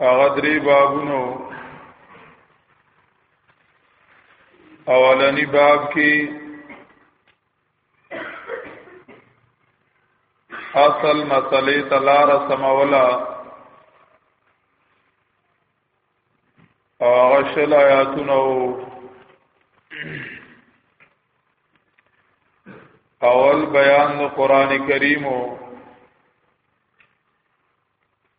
هغه درې بابونه اولنی باب کې اصل مسلې تلار سمولا او غشل آیاتونه اول بیان قرآن کریمو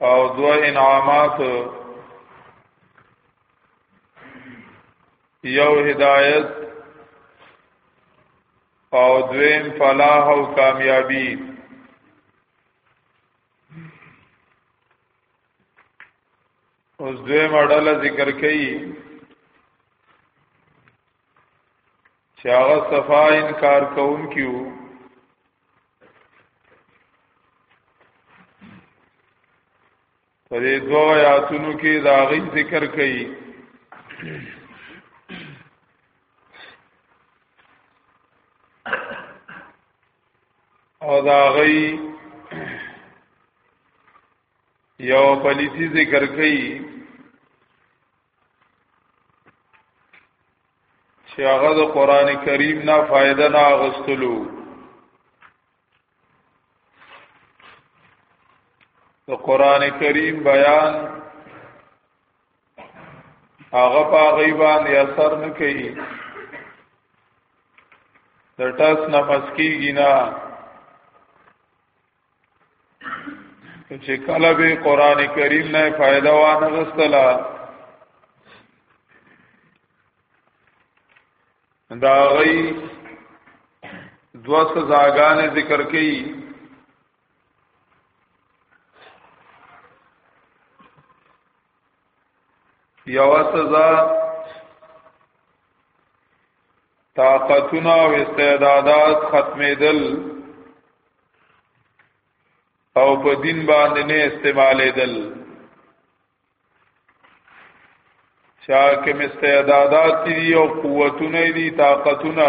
او دو انعامات یو هدایت او دویم فلاح او کامیابی اوس دوی ماډل ذکر کړي چې هغه صفا انکار کوونکیو په دې دوه آیاتونو کې دا غي ذکر کړي او دا غي یو پلیتی ذکر کړي چې هغه د قران کریم نه فائدہ نه اغستلو د قران کریم بیان هغه په غیبان یا اثر نه کوي د ټاس نه مسکیږي نه چې کله به قران کریم نه فائدہ وانه غستلا دا غي دو سزاګان ذکر کړي یو سزا طاقتونه او استعدادات ختمېدل او په دین باندې نه استعمالېدل چا کې مستعدادات دي او قوتونه دي طاقتونه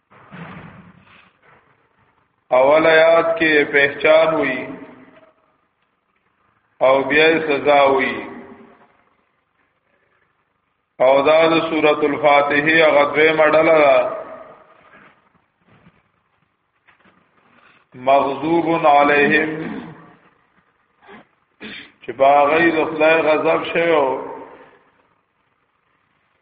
اول آیات کې پہچان وی او بیا سزا وی او دا د سورۃ الفاتحه هغه دوی ماډل ده مغضوب علیہم چې باغی د خدای غضب شوی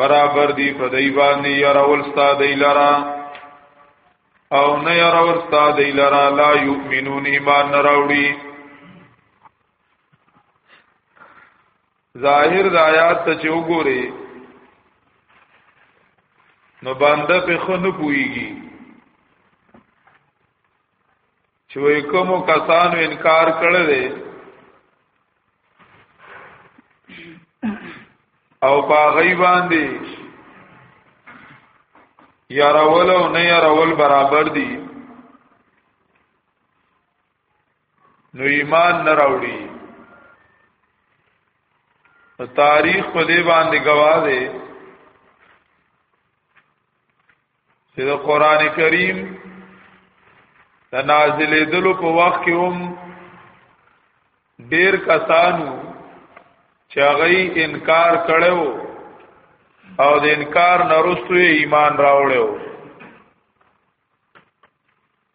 برابر دی په دی باندې يرول ستا دی لرا او نه يرول ستا دی لرا لا يؤمنون ایمان نه راوړي ظاهر د آیات ته چې وګوري نو باندې په خنو پويږي چې کوم کسانو انکار کړل دي او په غي باندې یارول او نه یارول برابر دي نو ایمان نه راوړي تاریخ په دې باندې گواه دی چې د قران کریم د نازلې دلو په وخت کې هم ډیر کسانو چې هغه انکار کړو او د انکار نرستو ایمان راوړو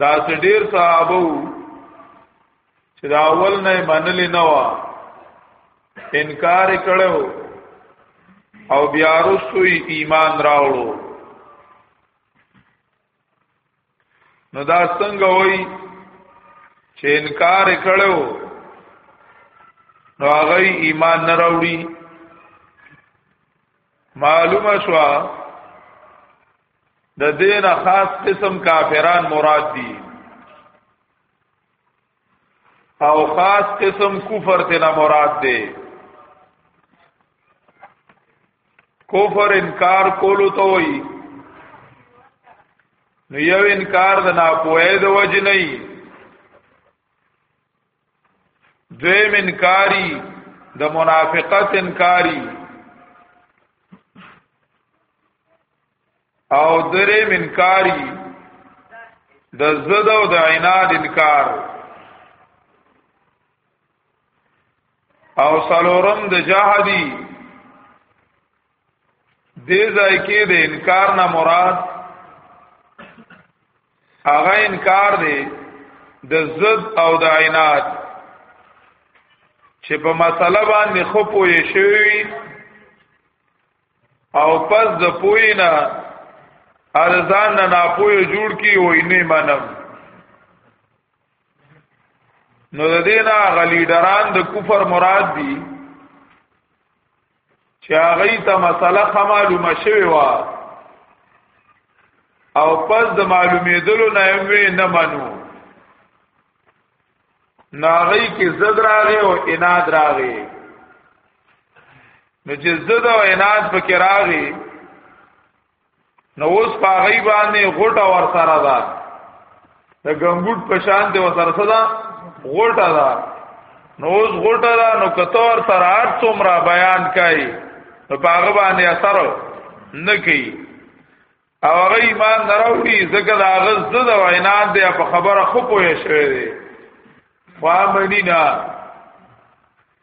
دا چې ډیر صحابه چې دا اول نه منل نه و انکار کړو او بیا رسوی ایمان راوړو نو دا څنګه وای چې انکار کړو نو هغه ایمان نه راوړي معلومه شو د دین خاص قسم کافران مراد دي او خاص قسم کفر تینا مراد دی کفر انکار کولو ته وایي نو یو انکار د ناپوهۍ د وجې نه دویم انکاری د منافقت انکاری او درې منکاری د زد او د عناد انکار او سلورم د جهادي دې ځای کې د انکار نه مراد هغه انکار دی د ضد او د عینات چې په مسله باندې خو پوي شوی او پس د پوی نه ارزان نه ناپوی جوړ کی وای نه منم نو د دینه غلیډران د کفر مراد دي چې هغه ته مسله خمالومه شوی و او پس د معلومېدلو نه وې نه منو ناغی کې زد راغې او اناد راغې نو چې زد او اناد پکې راغې نو اوس په غي باندې غټه ور سره ده د ګنګوټ په شان دی ور سره ده غټه ده نو اوس غټه ده نو کته ور سره هر څومره بیان کوي نو په هغه باندې اثر نه کوي او هغه ایمان نراوړي ځکه دا غز د وینا دی په خبره خو پوه شوی دی خو امنینا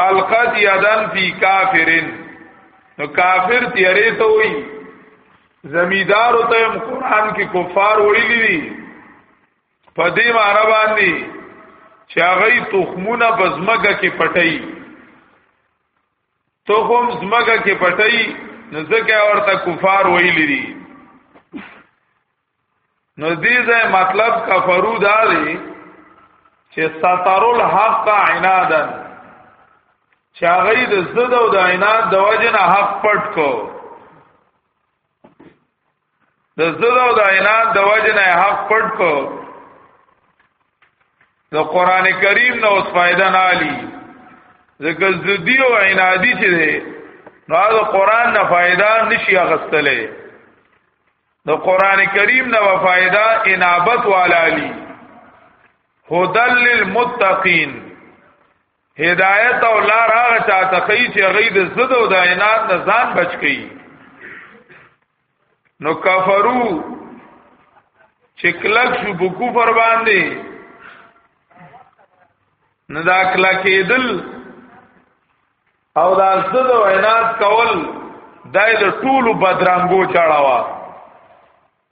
القد یدن فی کافرن نو کافر تیرې ته وای زمیدار ته هم قران کې کفار ویلي دي په دې معنی باندې چې هغه تخمونه بزمګه کې پټي تخم زمګه کې پټي نو ځکه ورته کفار ویلي دي نو دې ځای مطلب کفرو دا دی چې ستر الحق عنادن چې هغه د زده او د عناد د وجه نه حق پټ کو د زده او د عناد د وجه نه حق پټ کو د قران کریم نه اوس فائدہ نه علی ځکه زدی او عنادی چې ده نو د قران نه فائدہ نشي اغستلې د قران کریم نه وفایدا انابت والالی هدل للمتقین هدایت او لار هغه چاته کوي چې هغه د زده او د عناد نه ځان بچ کړي نو کفرو چې کلک شو په کفر باندې نه دا کلا کېدل او دا زد او عناد کول دای د ټولو بدرنګو چاړوا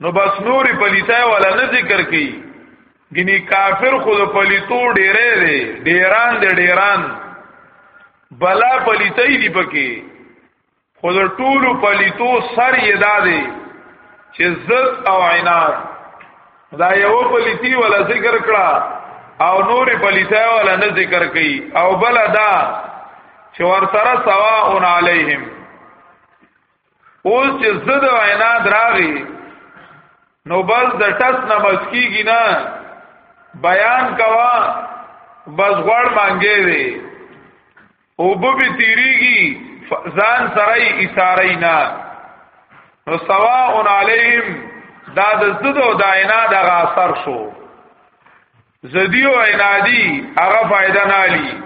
نو بس نوري پلیتای ولا نه ذکر کی ګنی کافر خود پلیتو ډیره دی ډیران دی ډیران بلا پلیتای دی پکې خود ټولو پلیتو سر یې دادې چې زد او عناد دا یو پلیتی ولا ذکر کړه او نور پلیتی ولا نه ذکر کړي او بل دا چې ور سره سوا اون علیهم اوس چې زده وینا دراغي نو بس د ټس نه مسکیږي نه بیان کوا بس غوړ مانګې دی او به به تیریږي ځان سره یې اشاره نه نو سواء علیهم دا د زدو داینا د غاثر شو زدی او عنادی هغه فائدہ نه علی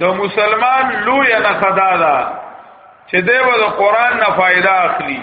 د مسلمان لوی نه خدا دا چې دیو د قران نه فائدہ اخلي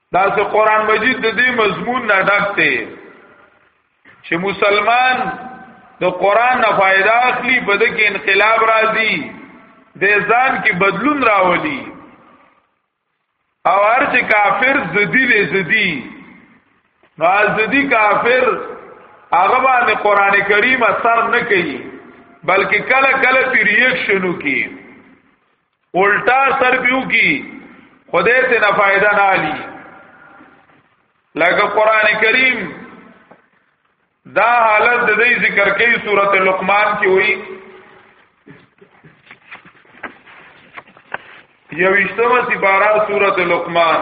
دا چې قران مجید د دې مضمون نه ډک دی چې مسلمان د قران نه فائدہ اخلي په دې کې انقلاب راځي د ځان کې بدلون راولي او هر چې کافر زدی له زدی نو زدی کافر هغه باندې قران کریم اثر نه کوي بلکې کله کله پی ریاکشنو کوي الټا سر پیو کی خدای ته نه فائدہ نه علی لکه قران کریم دا حالت د دې ذکر کوي سورته لقمان کې وایي یوشتمه سپارا سورت لقمان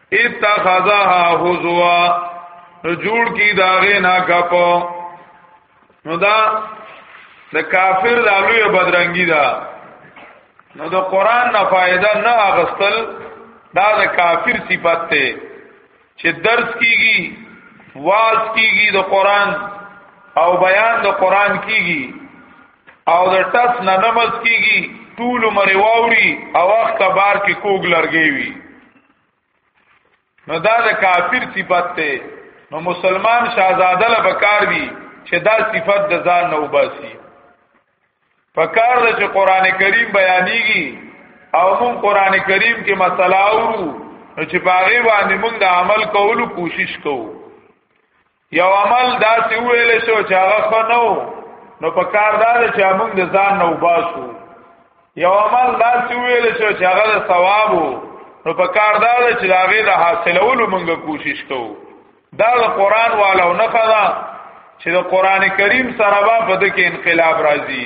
اتخذها حزوا جوړ کی داغه نا کپو نو دا د کافر د لوی بدرنګی دا نو د قران نه فائدہ نه اغستل دا د کافر صفت ته چې درس کیږي واز کیږي د قران او بیان د قران کیږي او د ټس نه نماز کیږي ټول مری واوري او وخت بار کې کوګ لرګي وي نو دا د کافر صفت ته نو مسلمان شاهزاده له بکار وی چې دا صفت د ځان نه وباسي پکار ده چې قران کریم بیانېږي او مون قران کریم کې مسله اورو نو چې باغې باندې مونږ د عمل کولو کوشش کوو یو عمل داسې ویل شو چې هغه خنو نو په کار دا چې موږ د ځان نه وباسو یو عمل داسې ویل شو چې هغه د ثواب نو په کار دا چې هغه د حاصلولو موږ کوشش کوو دا د قران والو نه خدا چې د قران کریم سره به په دې کې انقلاب راځي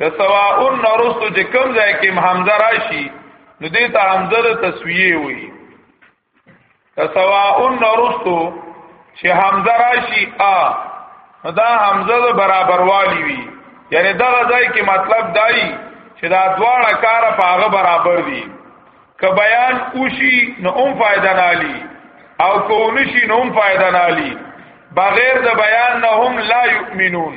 د سواء نرستو چې کم ځای کې حمزه راشي نو دې ته حمزه د تسویه وي د سواء نرستو چې حمزه راشي ا نو دا حمزه د برابر والی وي یعنی دا ځای کې مطلب دای چې دا دواړه کار په هغه برابر دي که بیان اوشي نو هم فائدہ نالي او کو نشي نو هم فائدہ نالي بغیر د بیان نه هم لا یؤمنون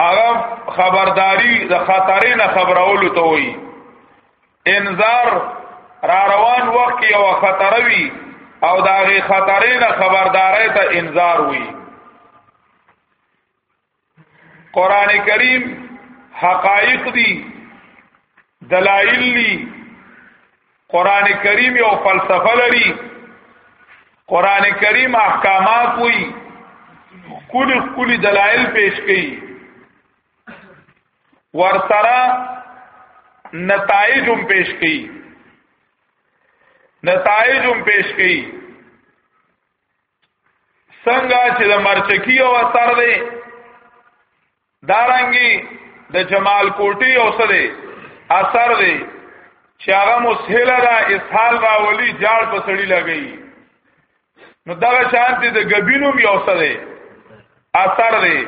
هغه خبرداري د خطرې نه خبرولو ته وایي انذار را روان وخت کې یو خطر وي او دا غي خطرې نه خبرداري ته انذار وي قران کریم حقایق دي دلایل دي قران کریم یو فلسفه لري قران کریم احکامات وی کلی کلی دلائل پیش کړي ورسره نتایج هم پیش کړي نتایج هم پیش کړي څنګه چې د مرچکی او اثر دی دارنګي د دا جمال کوټي او څه دی اثر دی چې هغه مسهله دا اسهال راولي جاړ په سړی لګي نو دا شانتي د غبینوم یو څه دی اثر دی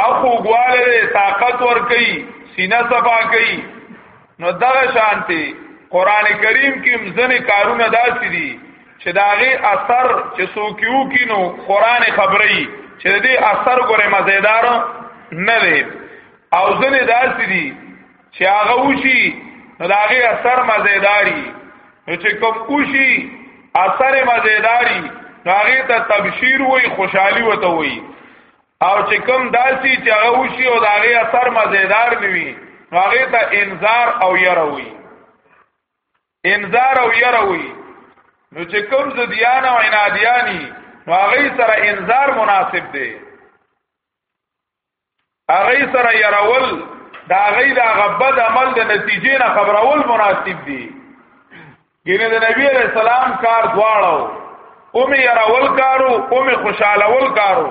او خوګواله دی طاقت ور کوي سینه صفا کوي نو دغه شانتي قران کریم کې مزنه کارونه داسې دي چې داغه اثر چې سوکیو کینو قران خبري چې دې اثر ګوره مزیدار نه دی او ځنه داسې دي چې هغه وشي نو دا غي اثر مزیداری نو چې کوم وشي اثر مزیداری نو هغه ته تبشیر وای خوشحالي وته وای او چې کوم داسي چې هغه وشي او دا غي اثر مزیدار نیوي نو هغه ته انذار او یره وای انذار او یره وای نو چې کوم زديان او عنادیانی نو هغه سره انذار مناسب دی هغه سره يرول دا غي دا غبد عمل د نتیجې نه خبرول مناسب دي ګینه د نبی علیہ السلام کار دواړو اومه يرول کارو اومه خوشاله ول کارو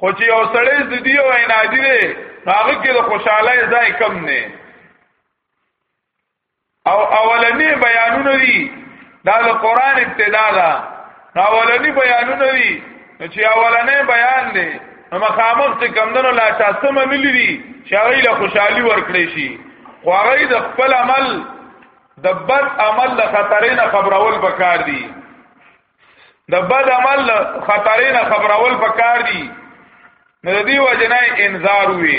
خو چې یو سړی د دې او عنادي دی هغه کې د خوشاله ځای کم نه او اولنی بیانونه دي دا د قران ابتدا ده اولنی بیانونه دي چې اولنې بیان دی نو مخامخ چې کمندونو لا تاسو منلې دي چې هغه له خوشحالي ورکړي شي خو هغه د خپل عمل د بد عمل له خطرې نه خبرول پکار دي د بد عمل له خطرې نه خبرول پکار دي نو د دې وجنه انذار وي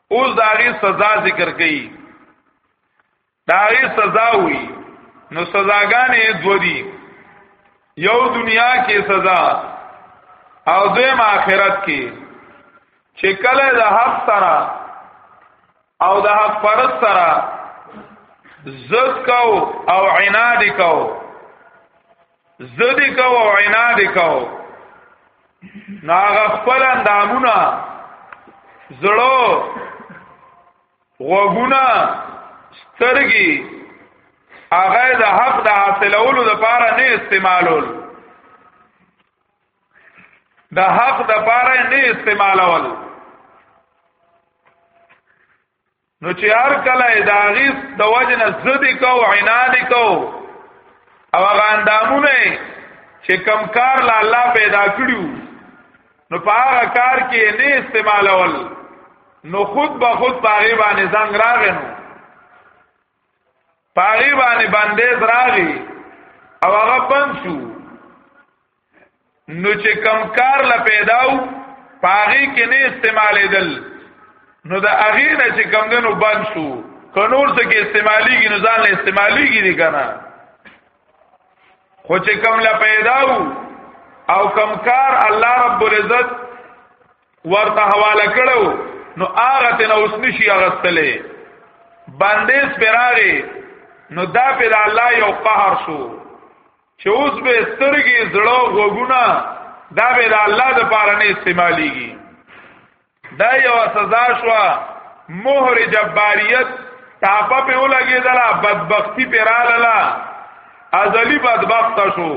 اوس دا غي سزا ذکر کړي دا غي سزا وي نو سزاګانې دو دي یو دنیا کې سزا او دویم آخرت کې چې کله د حق سره او د حق پرست سره زد کو او عناد کو زدی کو او عناد کو ناغ خپل اندامونه زړو غوګونه سترګي هغه د حق د حاصلولو لپاره نه استعمالول د حق د لپاره نه استعمالول نو چې هر کله داغي د وجن زد کو عناد کو او هغه اندامونه چې کم کار لا الله پیدا کړیو نو په هغه کار کې نه استعمالول نو خود به خود پاغي باندې زنګ راغی نو پاغي باندې باندې راغی او هغه بند شو نو چې کم کار لا پیداو پاغي کې نه استعمالې دل نو د اغي نه چې کم دنو بند شو کنور څه کې استعماليږي نو ځان له استعماليږي دي کنه خو چې کم لا پیداو او کم کار الله رب العزت ورته حواله کړو نو هغه ته نو اوس نشي اغستلې باندې سپراغي نو دا په الله یو قهر شو چې اوس به سترګې زړه غوګونه دا به د الله د پاره نه استعماليږي دا یو سزا شو مهر جباریت تاپه په ولګې دلا بدبختی پر رااله ازلی بدبخت شو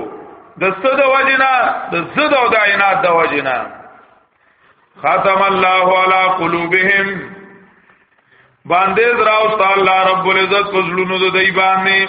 د ست د وجنا د زد او د عینات د وجنا ختم الله علی قلوبهم باندې دراو تعالی رب العزت پزړونو د دی باندې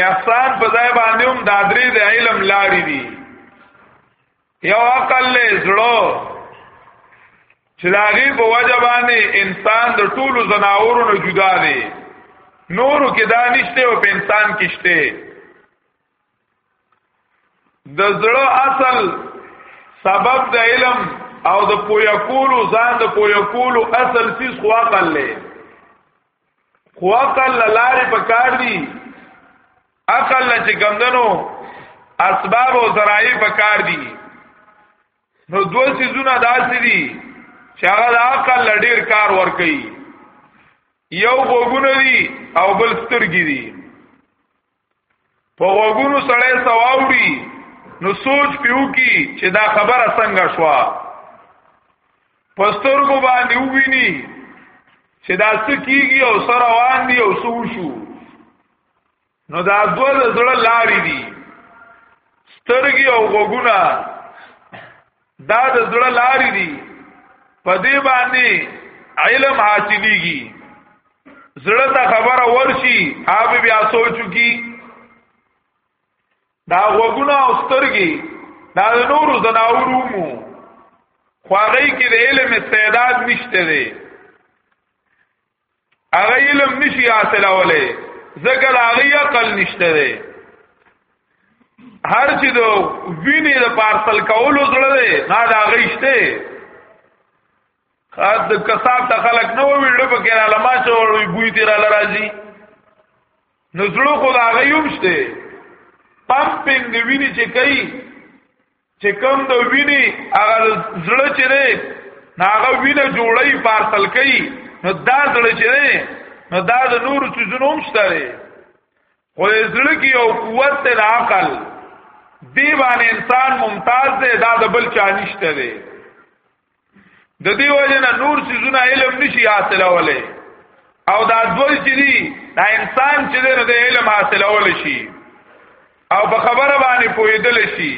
احسان په ځای باندې هم دا درې د علم لارې دي یو عقل له زړه چې لاغي په وجه باندې انسان د ټولو زناورو نه جدا دی نورو کې دا نشته او په انسان کې شته د زړه اصل سبب د علم او د پویا کولو ځان د پویا کولو اصل سیس خو عقل له خو عقل لارې په کار دي عقل نه چې کمدنو اسباب او ذرایع په کار دي نو دوه سيزونه داسې دي چې هغه د عقل لډیر کار ور کوي یو وګونه دي او بل سترګې دي په وګونو سړی سواوري نو سوچ پیو کی چې دا خبره څنګه شوه پسترګو باندې وویني چې دا څه کیږي او سره روان دي او څه وشو نو دا دوه د زړه لارې دي سترګې او غوګونه دا د زړه لارې دي په دې باندې علم حاصلېږي زړه ته خبره ورشي هغه بیا سوچو کی دا وګونه او سترګي دا نور زناورو مو خواږی کې د علم استعداد نشته دی هغه علم نشي حاصلولای ځکه دا هغه عقل نشته دی هر چې د وینې د پارسل کولو زړه دی نه دا هغه شته خاص د کساب ته خلق نه وي ډېر په کې علما چې وروي بوی تیر لراځي نو زړه خو دا هغه یوم شته پمپینګ دی ویني چې کوي چې کوم د ویني هغه زړه چې دی هغه وینه جوړي پارسل کوي نو دا زړه چې دی نو دا د نور څیزونو هم شته دی خو زړه کې یو قوت ته د عقل دی باندې انسان ممتاز دی دا د بل چا نشته دی د دې وجه نه نور سيزونه علم نشي حاصلولای او دا دوی چې دي دا انسان چې دی نو د علم حاصلول شي او په خبره باندې پوهېدل شي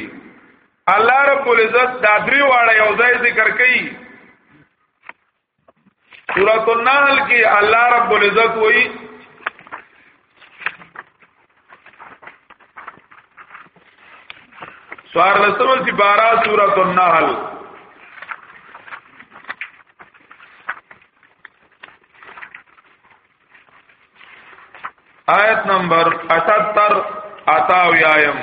الله رب العزت دا درې واړه یو ځای ذکر کړي سورۃ النحل کې الله رب العزت وایي سوار لسمه سی بارا سورۃ النحل آیت نمبر 78 آتا ویایم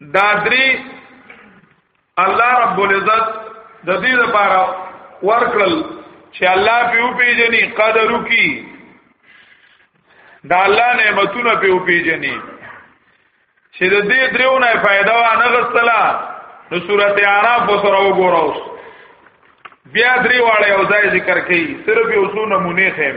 دا درې الله رب العزت د دې لپاره ورکړل چې الله په او پیجنې قدر وکي دا الله نعمتونه په او پیجنې چې د دې درو نه فائدہ و نه غستلا نو سورته اعراف سره وګورئ بیا درې واړه او ځای ذکر کړي صرف یو څو نمونه خیم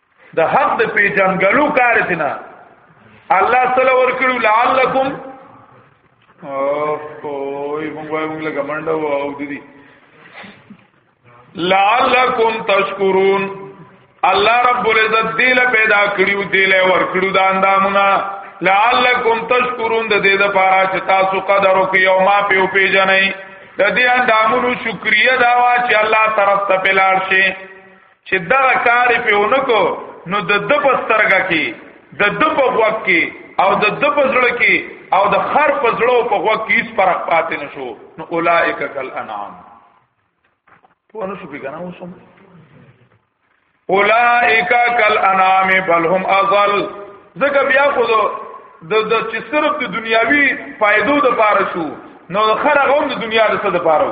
د حق د پیجنګلو کار دینا الله تعالی ورکړو لعلکم اوی مونږ وای مونږ له ګمنډو او دي لعلکم تشکرون الله رب العزت دې له پیدا کړیو دې له ورکړو د اندامونه لعلکم تشکرون د دې لپاره چې تاسو قدر وکړئ او ما په پیژنئ د دې اندامونو شکریا دا وا چې الله طرف ته پلار شي چې دا کار په اونکو نو د د پسترګه کې د د په غوږ کې او د د په زړه کې او د خر په زړه او په غوږ کې هیڅ فرق پاتې نشو نو اولائک کل انعام په نو شو پیګنه اوسم اولائک کل انعام بل هم اضل ځکه بیا خو د د چې صرف د دنیاوی فائدو د پاره شو نو خر غوم د دنیا د څه د پاره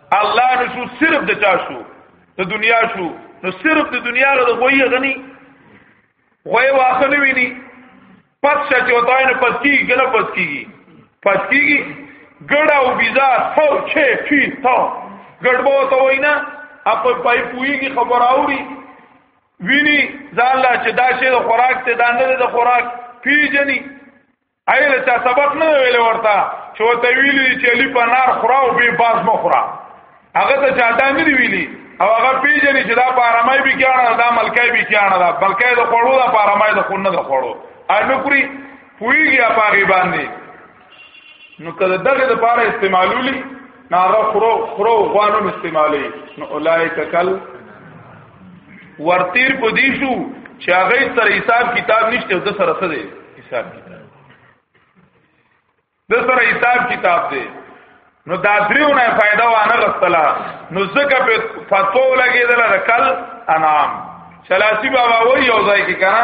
الله نشو صرف د چا شو د دنیا شو نو صرف د دنیا له غوي غني غوي واخه نه ویني پس چې وتاین پس کیږي کنه پس کیږي پس کیږي ګډا او بيزا څو چې فی تا ګډبو ته وینا اپ پای پویږي خبر اوري ویني ځان لا چې دا شی د خوراک ته دانه د خوراک پیجنی ایله چا سبق نه ویل ورته چې ورته ویلي چې علی په نار خورا او به باز مخورا هغه ته چا دا نه ویلي او هغه پیژنې چې دا پارمای به کیانه دا ملکای به کیانه دا بلکې د خوړو دا پارمای د خونه د خوړو انو پوری پویږي په غیبان دي نو کله دغه د پاره استعمالولي ناغه خرو خرو غوانم استعمالي نو اولایک کل ورتیر په دې شو چې هغه سره حساب کتاب نشته د سره څه دی حساب کتاب د سره حساب کتاب دی نو دا دریونه فائدہ وانه غستلا نو زکه په فتو لګیدل د کل انام شلاسی بابا وای یو ځای کې کنه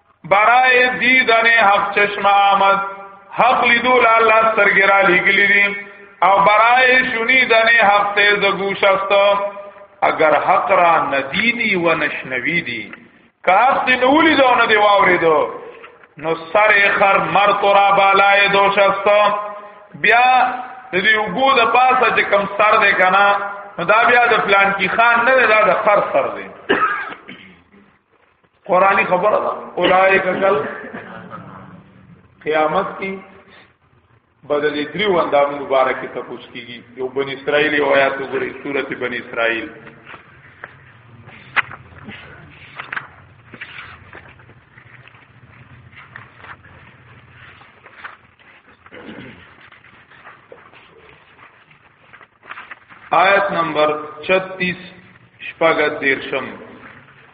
برای دیدن حق چشم آمد حق لیدو لالا سترګې را لګلې دي او برای شنیدن حق ته د گوش است اگر حق را ندیدی و نشنوی دی که حق دی نولی دو ندی واوری دو نو سر خر مر تو را بالای دوش است بیا دی اوگو دا پاسا چه کم سر دی کنا نو دا بیا د پلان کی خان نه دا د خر سر دی قرآنی خبر دا اولائک کل قیامت کی بدلی دری وندام مبارک تپوس کیږي یو بن اسرائیل یو آیات وګورئ سورته بن اسرائیل آیت نمبر 36 شپږ دیرشم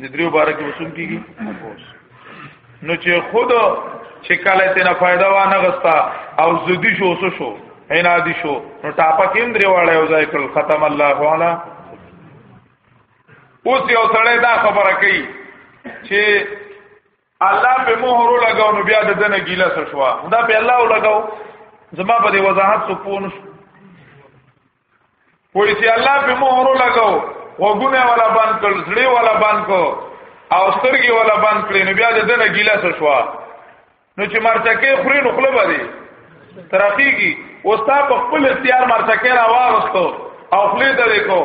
د دریو بار کې وسوم کیږي نو چې خود چې کله ته نه फायदा و نه غستا او زدي شو سو شو عنادي شو نو ټاپه کیم درې واړې او ځای کړ ختم الله والا اوس یو سړی دا خبره کوي چې الله په مهر لګاو نو بیا د دنه ګیله سره شو دا په الله لګاو زما په دې وضاحت څه پوه نشو پولیسی الله په مهر لګاو وګونه ولا بند کړ زړی ولا بند کو او سترګي ولا بند کړ نو بیا د دنه ګیله شوا نو چې مرتکه خوري نو خپل باندې ترقیږي اوستا په خپل اختیار مرتکه را واغستو او خپل ته وکاو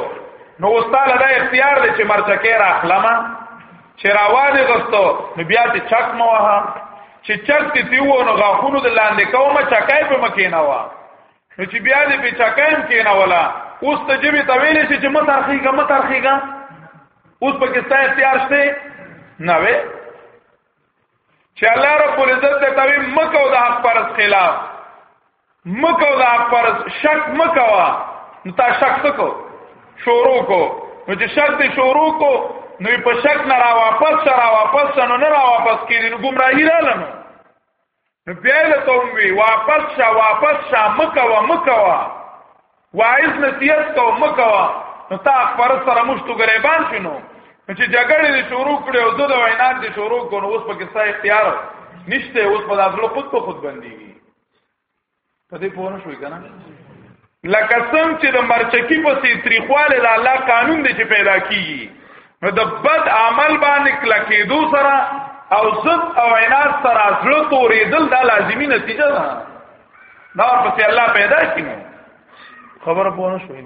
نو اوستا لدا اختیار دی چې مرتکه را اخلمه چې راوانه غستو نو بیا ته چک مو وها چې چک تی وو نو غاخونو د لاندې کومه چکای په مکینه وها نو چې بیا دې په چاکان کې نه ولا اوس ته جبه تویل شي چې مترخیګه مترخیګه اوس پاکستان اختیار شته نه وي چې الله رب العزت ته توی مکو د حق پرس خلاف مکو د حق پرس شک مکوا نو تا شک تکو شروع کو نو چې شک دې شروع کو نو په شک نه را واپس را واپس نه نه را واپس کېږي نو گمراهی را لنو نو بیا له توم وی واپس شا واپس شا مکوا مکوا وایز نصیحت کو مکوا نو تا پر سره مشتو غریبان شنو چې جګړه دې شروع کړې او زه د وینا دې شروع کړو اوس په کې څه اختیار نشته اوس په داخلو خود په خود بنديږي په دې پوه نه شوي که نه لکه څنګه چې د مرچکی په سي تریخواله د الله قانون دی چې پیدا کیږي نو د بد عمل باندې کلکېدو سره او ضد او عناد سره زړه تورېدل دا لازمی نتیجه ده دا پسې الله پیدا کینو خبره پوه نه شوې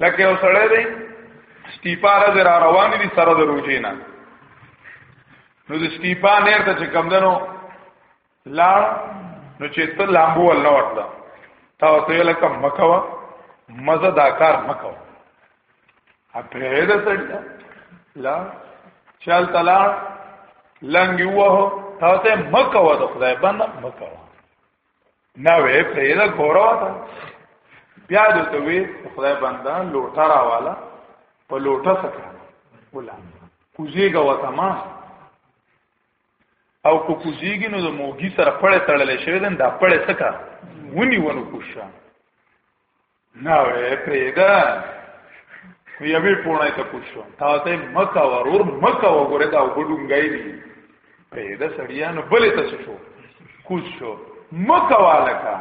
لکه یو سړی دی سټیپاره در روان دي سره د روجې نه نو د سټیپا نیر ته چې کم دنو لا نو چې ته لامبو ول نه ورته تا ته لکه مکوا مزه دا کار مکوا ا پرې دا سړی لا چل تلا لنګ یو تا ته مکوا د خدای باندې مکوا نه وې پرې دا ګوروا تا بیا د ته وې خدای باندې لوټه راواله په لوټه سکه ولا کوزیګه وته ما او کو کوزیږي نو د موګي سره پړې تړلې شوی دن دا پړې سکا ونی ونو کوشه نه وې پرېدا وی به پونه ته کوشو تا ته مکا ورور مکا وګوره دا وګډونګای دی پرېدا سړیا نو بلې ته شو کوشو مکا والکا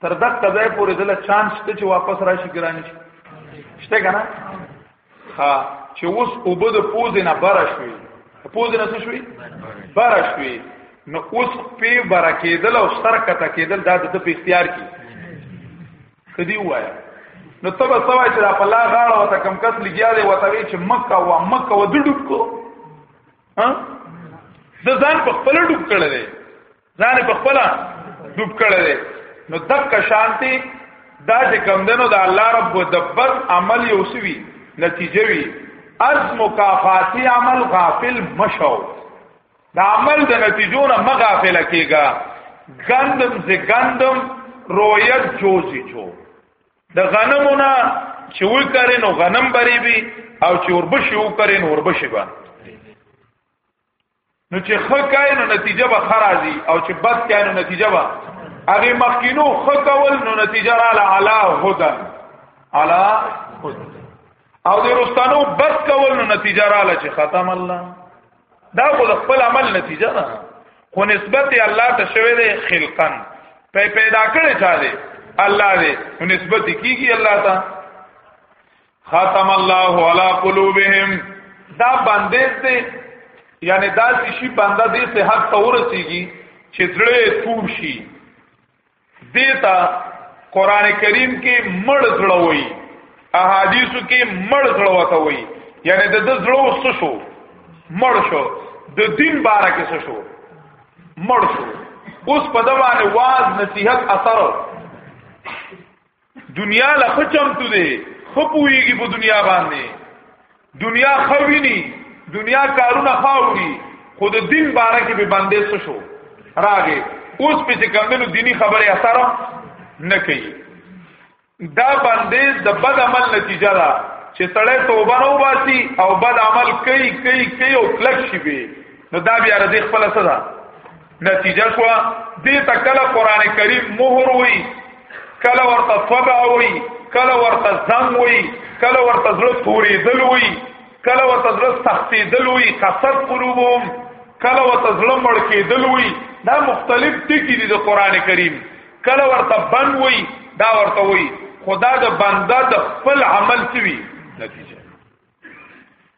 تر دغه ځای پورې دله چانس ته چې واپس راشي ګران شي شته کنه ها چې اوس وبد پوز نه بار شوي پوز نه څه شوي بار شوي نو اوس په بار کېدل او سر کته کېدل دا د په اختیار کې کدی وایا نو تبه سوای چې په لا غاړه وته کم کس لګیا دی وته وی چې مکه وا مکه و دډوب کو ها د ځان په خپل ډوب کړل ځان په خپل ډوب کړل نو دک شانتي دا چې کم دنو د الله رب دبر عمل یو سوي نتیجه وی از مکافاتی عمل غافل مشو دا عمل د نتیجو نه مغافل کیږي غندم ز غندم رویت جوزی جو د غنمونه چې وی کرے نو غنم بری بی او چې وربشي وکرین وربشي باندې نو چې خو کای نو نتیجه به خرازي او چې بد کای نو نتیجه به هغه مخکینو خو کول نو نتیجه را لاله هدا علا او د رستانو بد کول نو نتیجه را لاله چې ختم الله دا خو د خپل عمل نتیجه ده خو نسبت الله ته شوی دی خلقن په پیدا کړی چا دی الله دی نو نسبت کیږي الله ته ختم الله علی قلوبهم دا بندیز دی یعنی دا شی بنده دې ته حق تورسیږي چې زړه تور شي دیتا قران کریم کې مړ زړه وای احادیثو کې مړ زړه وته وای یعنی د زړه وسو شو مړ شو د دین باره کې څه شو مړ شو اوس په دمانه واز نصیحت اثر دنیا له خچم تو دی خپویږي په دنیا باندې دنیا خوینی دنیا کارونه خاوري خود دین باره کې به باندې څه شو راغې اوس په چې کمنو دینی خبره اثر نه کوي دا باندې د بد عمل نتیجه ده چې سړی توبه نه وباسي او بد عمل کوي کوي کوي او کلک شي به نو دا بیا رضی خپل سره نتیجه شو دې ته کله قران کریم مهر وای کله ورته طبع وای کله ورته زم وای کله ورته زړه تورې دل وای کله ورته زړه سختې دل وای قصد قلوبهم کله ورته زړه مړ کې دل وای دا مختلف ټکي دي د قران کریم کله ورته بن وای دا ورته وای خدا د بنده د خپل عمل سوي نتیجه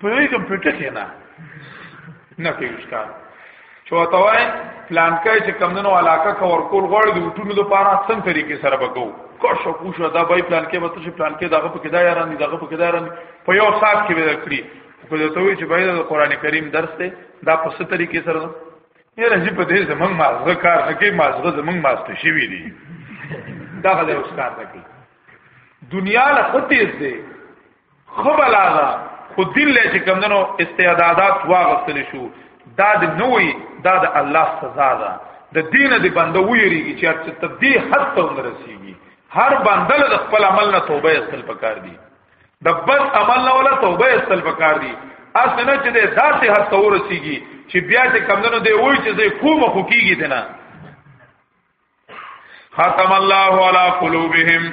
په یوه کمپیوټر کې نه نه کوي استاد چې وته وای پلان کوي چې کمندونو علاقه کور کول غوړ دی ټولو لپاره څنګه طریقې سره وکاو کوشو کوشو دا بای پلان کې وته چې پلان کې دغه په کې دا یاران دي دغه په کې دا یاران په یو سات کې ودا کړی په دې ته وی چې باید د قران کریم درس ته دا په ست طریقې سره نه راځي په دې زمنګ مازغه کار نه کوي مازغه زمنګ ماسته شي وی دي دا غلې اوس کار نه کوي دنیا له خطیز دی خبلا دا خو دین له چې کمندنو استعدادات واغستل شو دا د نوې دا د الله سزا ده د دینه د بنده ویریږي چې هرڅه ته دې حد ته ورسیږي هر بنده له خپل عمل نه توبه استل پکار دي د بد عمل نه ولا توبه استل پکار دي اسنه چې دې ذاتي حد ته ورسیږي چې بیا چې کمندنو دی وای چې زه کومه خو کیږي دنه ختم الله علی قلوبهم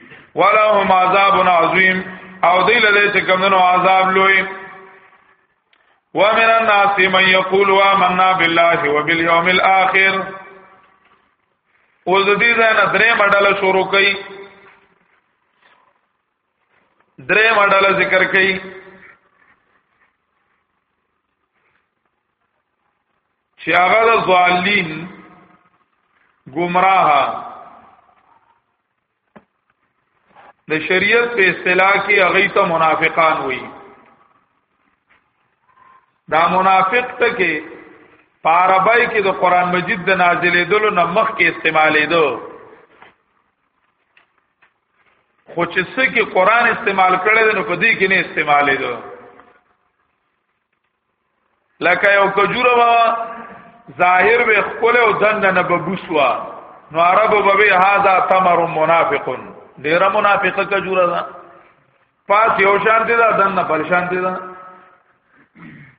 ولهم عذاب عظیم او دی لدې چې کمنو عذاب لوی ومن الناس من يقول آمنا بالله وباليوم الاخر اوس دې ځای نه درې مډل شروع کړي درې مډل ذکر کړي چې هغه د ظالمین گمراه د شریعت په اصطلاح کې هغه ته منافقان وایي دا منافق ته کې پاربای کې د قران مجید د نازلې دلو نه مخ کې استعمالې دو خو چې څه کې قران استعمال کړي نو په دې کې نه استعمالې دو لکه یو کجوره وا ظاهر به خپل او دنه نه ببوسوا نو عرب به هاذا تمر منافق ډیر منافق کجوره ده پاس یو شان دي دا دنه بل شان دي دا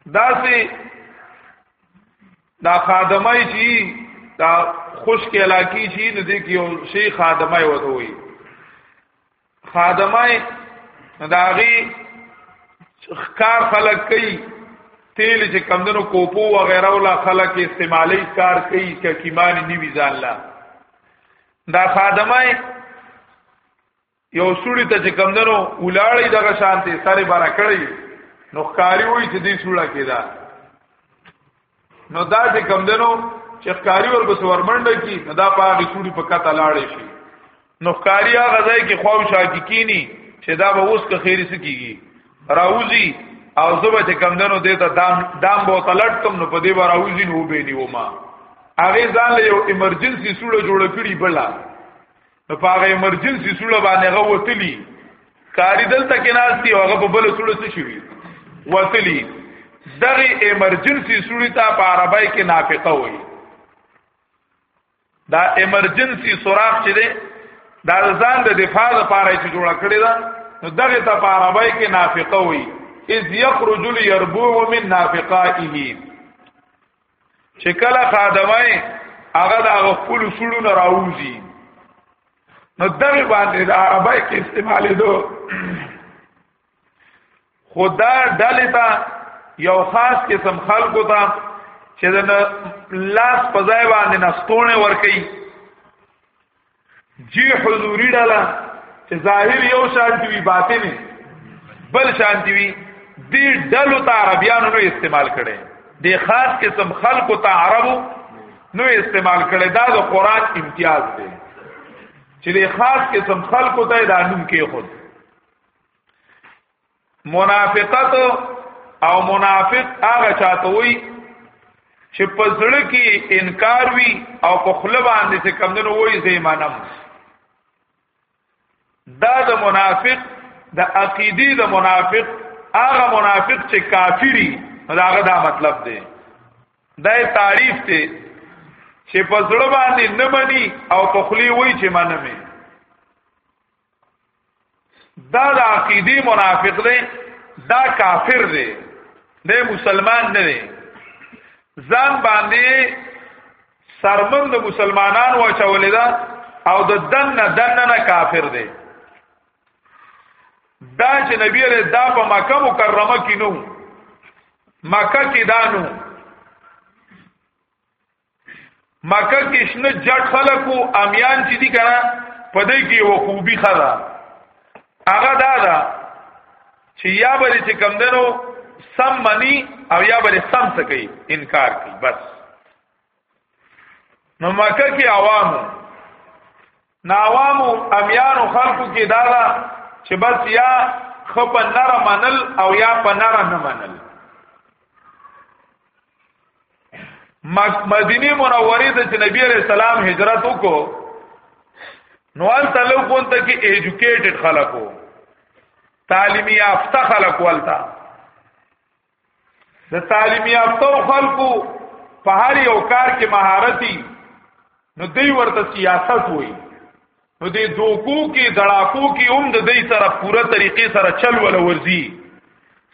داسي دا خادمای چی دا خوشک علاقی چی نو دې کې یو شی خادمای وته وي خادمای داغي خکار خلق کوي تیل چې کمدنو کوپو و غیره ولا خلق استعمالی کار کوي چې کیمانی نیوی ځان لا دا خادمای یو سړی ته چې کمدنو ولاړی دغه شانته سره بارا کړی نو خکاری وای چې دې سوړه کېدا نو دا چې کم دنو چې ښکاری ورپسې ورمنډه کی نو دا په هغه سوري په کته لاړې شي نو ښکاری هغه ځای کې خو شاکی کینی چې دا به اوس که خیر سکیږي راوزی او زبه چې کم دنو دیتا دام دام بو تلټ کم نو په دې بار راوزی نو به نیوما هغه ځان له یو ایمرجنسي سوړه جوړ کړی بلا نو په هغه ایمرجنسي سوله باندې هغه وتلی کاری دلته کې ناشتي هغه په بل سوله څه شوی وتلی دغه ایمرجنسي سوله ته په عربی کې نافقه وایي دا ایمرجنسي سوراخ چې دی دا ځان د دفاع لپاره چې جوړ کړی دا نو دغه ته په عربی کې نافقه وایي اذ یخرج الیربوع من نافقائه چې کله خادمای هغه د هغه خپل سړو نه راوځي نو دغه باندې د عربی کې استعمالې دو خدا ډلې ته یو خاص قسم خلکو ته چې د لاس په ځای باندې نستونه ور کوي جی حضوری ډله چې ظاهر یو شانتی وي باطن بل شانتی وي دی ډلو ته عربیانو نو استعمال کړي دی خاص قسم خلقو ته عربو نو استعمال کړي دا د قران امتیاز دی چې دی خاص قسم خلقو ته دا نوم کې خود منافقت او منافق هغه چاته وي چې په زړه کې انکار وي او په خله باندې څه کمندونو وایي زې مانم دا د منافق د عقیدی د منافق هغه منافق چې کافری هغه دا مطلب دی دا تعریف ته چې په زړه باندې نه مني او په خلی وایي چې منمه دا د عقیدی منافق دی دا کافر دی دی مسلمان نه دی ځان باندې سرمن د مسلمانان واچولې ده او د دن نه دن نه کافر دی دا چې نبی علیہ دا په مکه مکرمه کې نو مکه کې دانو مکه کې شنه جټ خلکو امیان چې دي کنه په دې کې یو خوبي خدا هغه دا ده چې یا به چې کم دنو سم منی او یا به سم سکی انکار کوي بس نو مکه کې عوامو ناوامو امیانو خلقو کې دا دا چې بس یا خپ نر منل او یا په نر نه منل مدینه منوره ته چې نبی عليه السلام هجرت وکړو نو ان تلو کون ته کې ایجوکیټډ خلکو تعلیمي یافته خلکو ولتا د تعلیم یافته خلکو په هر یو کار کې مهارتي نو دوی ورته سیاست وایي نو دې دوکو کې دړاکو کې هم د دې سره پوره طریقې سره چل ول ورزي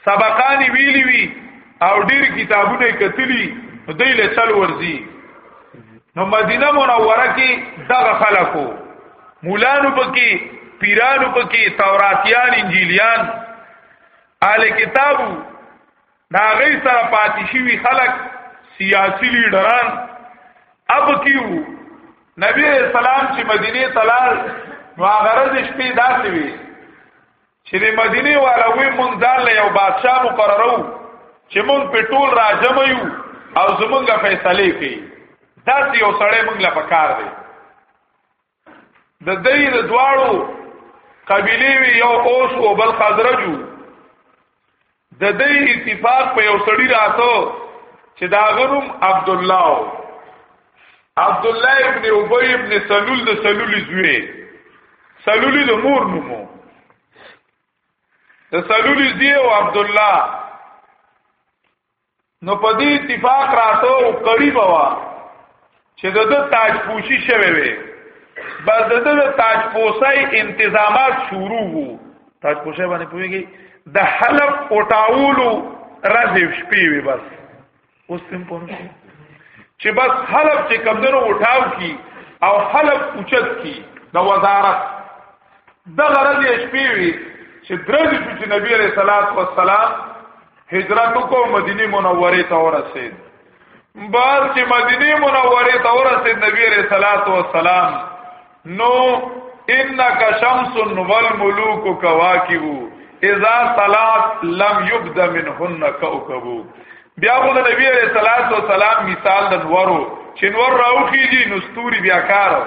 سبقانی ویلی وی او ډیر کتابونه کتلی نو دې له چل ورزي نو مدینه منوره کې دغه خلکو مولانو پکې پیرانو پکې توراتیان انجیلیان اهل کتابو دا غي سره پاتې شوی خلک سیاسی لیډران اب کیو نبی اسلام چې مدینه تلال نو هغه ورځ شپې داسې وي چې د مدینه والا وی مونږ ځان له یو بادشاہ مقررو چې مونږ په ټول راجم یو او زمونږه فیصله کوي داسې یو سړی مونږ لا پکار دی د دې د دواړو قبيله وی یو اوس او بل خزرجو د دې اتفاق په یو سړی راتو چې دا غنوم عبد الله عبد الله ابن ابي ابن سلول د سلول زوی سلول د مور نومو د سلول زوی او عبد الله نو په دې اتفاق راته او قریب وا چې د د تاج پوشي شوی وي بس د د تاج پوسای انتظامات شروع وو تاج پوسای باندې پويږي د حلف اوټاولو راځي شپې وي بس اوس تم پوه چې بس حلف چې کمندونو اوټاو کی او حلف اوچت کی د وزارت د غرض شپې وي چې درځي چې نبی عليه الصلاه والسلام هجرت کو مدینه منوره ته ورسید بعد چې مدینه منوره ته ورسید نبی علیہ الصلات والسلام نو انک شمس والملوک کواکب اذا طلعت لم يبد منهن كوكب بیا خو د نبی علیہ الصلات والسلام مثال د نورو چې نور راوخیږي نو ستوري بیا کارو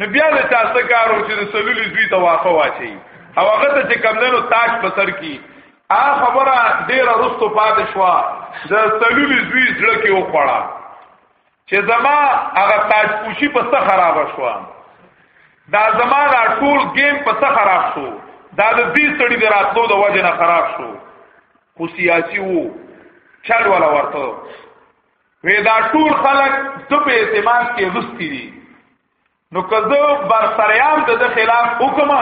نو بیا د چا څه کارو چې د سلولې زوی ته واخه واچي او هغه ته چې کمندونو تاج په سر کې آ خبره ډیره رستو پاتې شو د سلولې زوی زړه کې وخوړه چې زما هغه تاج پوشي په څه خراب شو دا زما دا ټول گیم په څه خراب شو دا د دې سړي د راتلو د وجه نه خراب شو خو سیاسي وو چل ولا ورته وې دا ټول خلک د په اعتماد کې رستی دي نو کزه بر سریان د خلاف حکم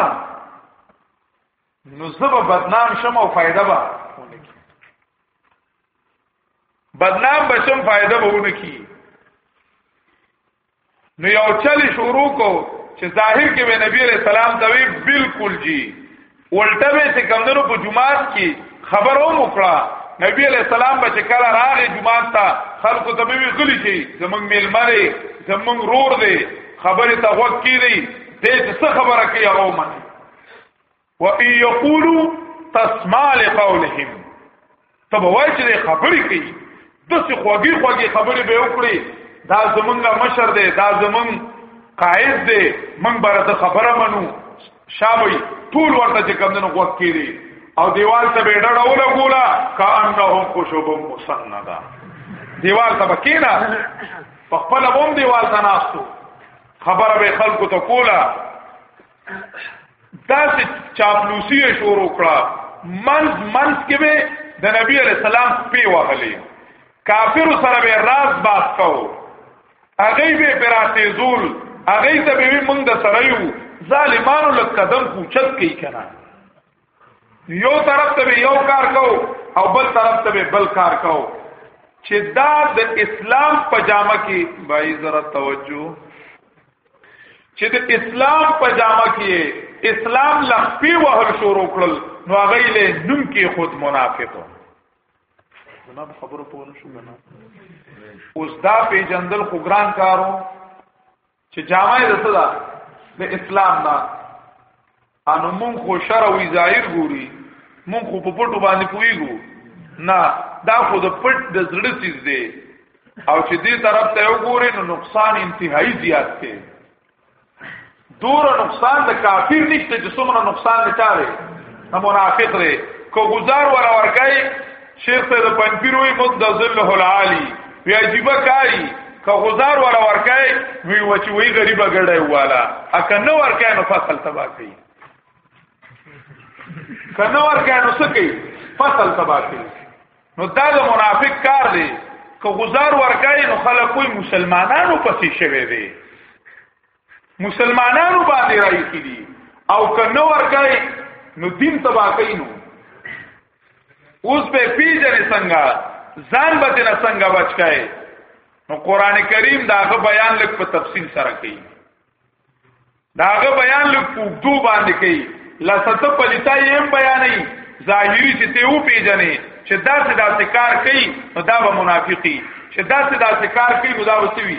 نو زب بدنام شم او فائدہ با بدنام بشم فائدہ به ونه کی نو یو چل شروع کو چې ظاهر کې به نبی علیہ السلام ته وی بالکل جی ولټه به چې کمندونو په جمعات کې خبرو مکړه نبی علیہ السلام به چې کله راغی جمعات ته خلکو ته به غلی شي زمنګ میلمره زمنګ رور دی خبره ته وکړي دې څه خبره کوي هغه منه و ان یقولوا تسمع لقولهم تب وای چې خبرې کوي د څه خوږی خوږی خبرې به وکړي دا زمونږ مشر دی دا زمونږ قائد دی مونږ بر د خبره منو شابه ټول ورته چې کمندونو غوږ کړي او دیوال ته به ډډه ولا ګولا کانهم خوشوب مسندا دیوال ته بکینا په خپل بوم دیوال ته ناستو خبره به خلکو ته کوله داسې چاپلوسی شروع کړه منز منز کې به د نبی علی السلام په وهلې کافر سره به راز باز کو هغه به پراته زول هغه ته به موږ د سره یو ظالمانو لک قدم کوچت کوي کنه یو طرف ته یو کار کو او بل طرف ته بل کار کو چې دا د اسلام پجامه کې بای زره توجه چې د اسلام پجامه کې اسلام لخپی وهل شروع کړل نو هغه له نوم کې خود منافقو زما خبرو په ونه شو نه اوس دا پیجندل خو ګران کارو چې جامع د څه ده د اسلام نه انو مونږ خو شر او ظاهر ګوري مونږ خو په پټو باندې پويګو نه دا خو د پټ د زړه چیز دی او چې دې طرف ته وګورې نو نقصان انتهایی زیات دی دور نقصان د کافر نشته چې څومره نقصان نه چاره نه منافق دی کو گزار ولا ورګي شیخ ته د پنځپیر وی مد ذله العالی وی عجیب کاری که غزار ولا ورکای وی و چې وی غریبه ګړای والا اکه نو ورکای نو فصل تبا کوي کنه ورکای نو سکی فصل تبا کوي نو دا د منافق کار دی که غزار ورکای نو خلک کوئی مسلمانانو پسې شوي دي مسلمانانو باندې راي کړي او کنه ورکړي نو دین تبا کوي نو اوس به پیژنې څنګه ځان به نه څنګه بچکای نو قران کریم داغه بیان لک په تفصیل سره کوي داغه بیان لک په دو باندې کوي لسته پلیتا یې بیانې ظاهری چې ته و پیژنې چې داسې داسې کار کوي نو دا به منافقي چې داسې داسې کار کوي نو دا وسوي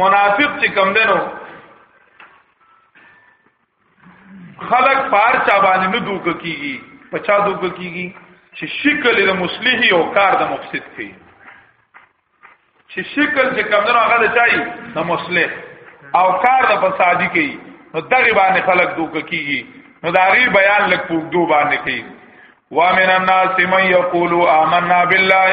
منافق چې کم دنو خلق پار چا باندې نه دوک کیږي پچا دوک کیږي چې شکل د مصلح او کار د مفسد کوي چې شکل چې کم دنو هغه د چای د مصلح او کار د فسادي کوي نو دغه باندې خلق دوک کیږي نو دا غي بیان لک پوک دو باندې کوي وامن الناس من یقول آمنا بالله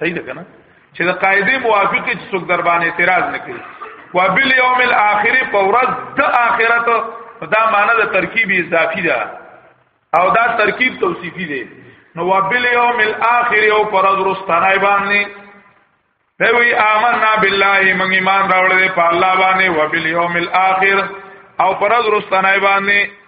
صحیح ده کنه چې د قاعده موافق چې څوک در باندې اعتراض نکړي وبال یوم الاخر فورز د اخرت دا معنی د ترکیب اضافي ده او دا ترکیب توصیفي ده نو وبال یوم الاخر او فرض رستنای باندې دوی آمنا بالله من ایمان راوړل په الله باندې وبال یوم الاخر او فرض رستنای باندې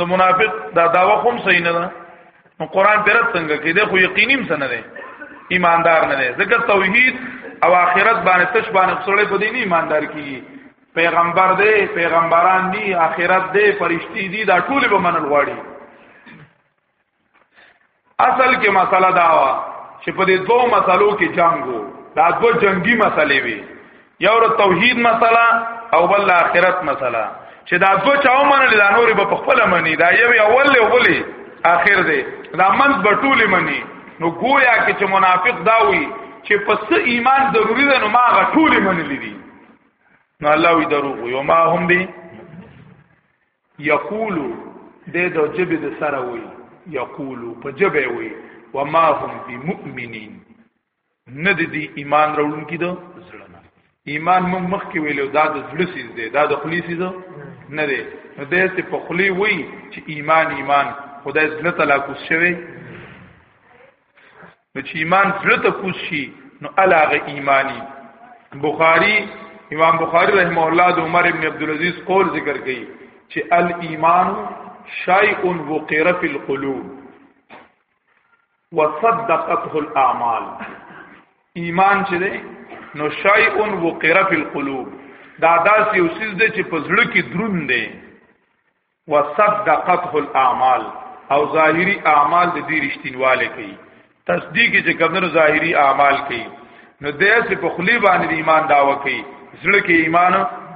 د منافق دا داوا کوم صحیح نه ده نو قران پر څنګه کې ده خو یقینیم څه نه ده ایماندار نه ده ځکه توحید او آخرت باندې تش باندې خپلې په دیني ایماندار کیږي پیغمبر دی پیغمبران دی آخرت دی فرشتي دي دا ټول به منل غواړي اصل کې مسله دا و چې په دې دوه مسلو کې جنگ وو دا دوه جنگي مسلې وي یو د توحید مسله او بل آخرت مسله چې دا دوه چاو منل دا نور به په خپل منی دا یو اول له بلی آخر دی دا من بټول منی نو گویا کې چې منافق دا وي چې پس ایمان ضروری ده نو ما غټول منل دي نو الله وی دروغ یو ما هم دي یقول د د جبه د سره وي یقول په جبه وي وما هم بمؤمنین نه د دې ایمان راوړونکي د زړه نه ایمان موږ مخکې ویلو دا د زړه سیز دی دا د خلی سیز نه دی نو دې ته په خلی وای چې ایمان ایمان خدای زړه تلا کوس شوی نو چې ایمان زړه ته کوز شي نو الاغه ایمانی بخاری امام بخاری رحمه الله د عمر ابن عبد العزيز قول ذکر کړي چې الايمان شيء وقر في القلوب وصدقته الاعمال ایمان چې ده نو شيء وقر في القلوب دا داسې اوسیز ده چې په زړه کې دروند ده وصدقته الاعمال او ظاهری اعمال د دې رښتینواله کوي تصدیق چې کمنو ظاهری اعمال کوي نو د یې په خلی باندې ایمان داوا کوي زړه کې ایمان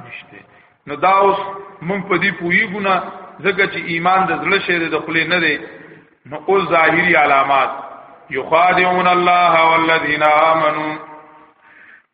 نشته نو دا اوس مونږ په دې پوېګو نه ځکه چې ایمان د زړه شه د خلی نه دی نو او ظاهری علامات یخادعون الله والذین آمنوا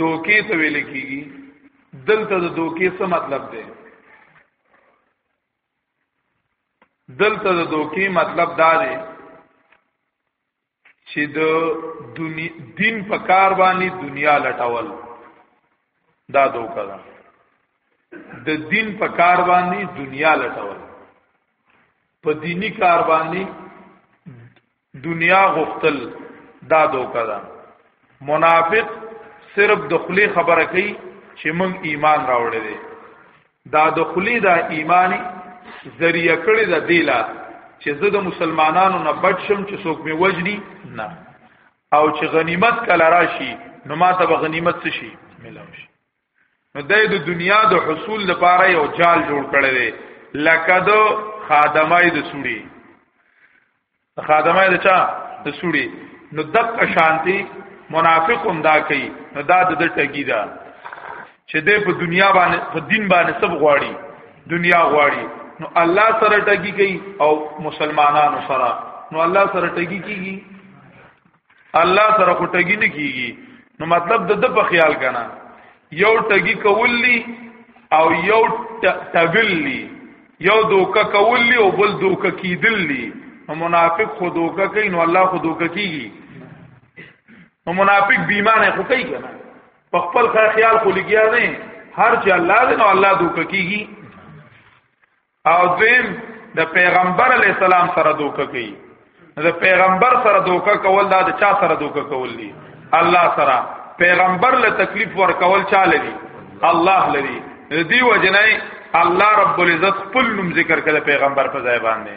دوکې ته ویل کیږي دلته د دوکې څه مطلب دی دلته د دوکې مطلب دا دی چې د دین په کار باندې دنیا لټول دا دوکه ده د دین په کار باندې دنیا لټول په دینی کار باندې دنیا غختل دا دوکا دا منافق صرف د خلی خبره کوي چې موږ ایمان راوړی دی دا د خلی دا ایمانی ذریعہ کړی دا دیلا چې زه د مسلمانانو نه بچ شم چې څوک می وجنی نه او چې غنیمت کله راشي نو ما ته به غنیمت څه شي ملاوي شي نو د دې دنیا د حصول لپاره یو جال جوړ کړی دی لکه د خادمای د سوري خادمای د چا د سوري نو دک شانتی منافق هم دا کوي نو دا د ټګی ده چې د په دنیا باندې په دین باندې سب غواړي دنیا غواړي نو الله سره ټګی کوي او مسلمانانو سره نو الله سره ټګی کیږي الله سره خو ټګي نه کیږي نو مطلب د د په خیال کنه یو ټګي کولی او یو ټګلی یو دوکه کولی او بل دوکه کیدلی نو منافق خو دوکه کوي نو الله خو دوکه کیږي نو منافق بیمانه خو کوي کنه په خپل خیال خو لګیا نه هر چې الله دې نو الله دوکه کیږي او دویم د پیغمبر علی السلام سره دوکه کوي د پیغمبر سره دوکه کول دا د چا سره دوکه کول دي الله سره پیغمبر له تکلیف ور کول چا لري الله لري دی وجنای الله رب العزت خپل نوم ذکر کړه پیغمبر په ځای باندې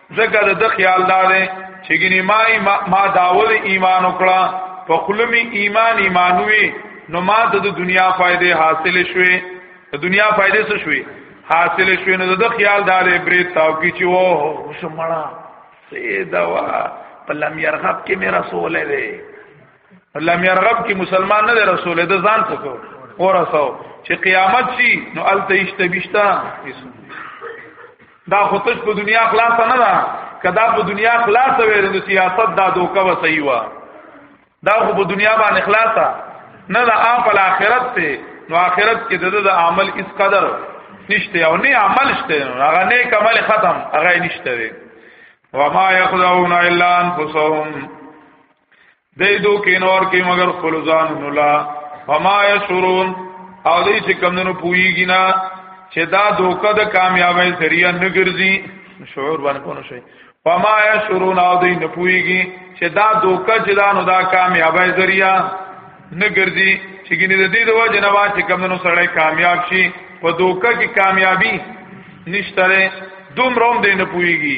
زګه د خیال دار چې ګنې ما ما داول ایمان وکړه په خلمی ایمان ایمانوي نو ما د دنیا فائدې حاصل شوې د دنیا فائدې څه شوې حاصل شوې نو د خیال دار برې تاو کی چې وو شمړه سیدوا په لم يرغب کې مې رسول دی لم يرغب کې مسلمان نه رسول ده ځان څه کو ورسو چې قیامت شي نو الته یشته بشتا دا خودش په دنیا خلاص نه ده کدا په دنیا خلاص وي د سیاست دا دوکه وسعي وا دا خو په دنیا باندې خلاصه نه دا عام په آخرت ته نو آخرت کې د د عمل اس قدر نشته او نه عمل شته هغه نه کمال ختم هغه نشته وما يخدعون الا انفسهم دې دو کې نور کې مگر خپل ځان نولا فما یشرون او دې چې کمندونو پویږي نه چې دا دوکه د کامیابی ذریعہ نه ګرځي شعور باندې پونه شي فما یشرون او دې نه پویږي چې دا دوکه چې دا نو دا کامیابی ذریعہ نه ګرځي چې ګینه د دې د وجه نه وا چې کمندونو سره کامیاب شي په دوکه کې کامیابی نشته دوم روم دې نه پویږي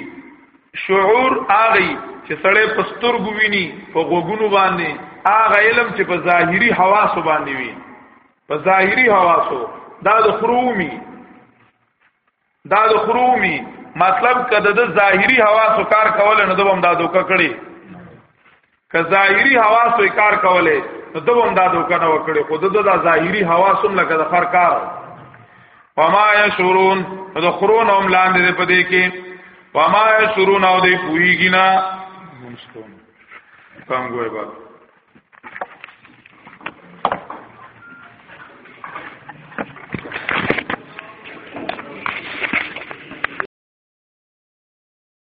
شعور اغي چې سړی په سترګو ویني په غوګونو باندې اغه علم چې په ظاهري حواسو باندې وي په ظاهري حواسو دا د خرومي دا د خرومي مطلب کده د ظاهري حواسو کار کول نه دوم دا دوکه کړي که ظاهری حواس وی کار کوله نو دوم هم دا دوکنه وکړي خو د دا ظاهری حواس هم لکه د خر کار وما یشورون د خرون هم لاندې په دې کې وما یشورون او دې پویږي نه کم ګوي با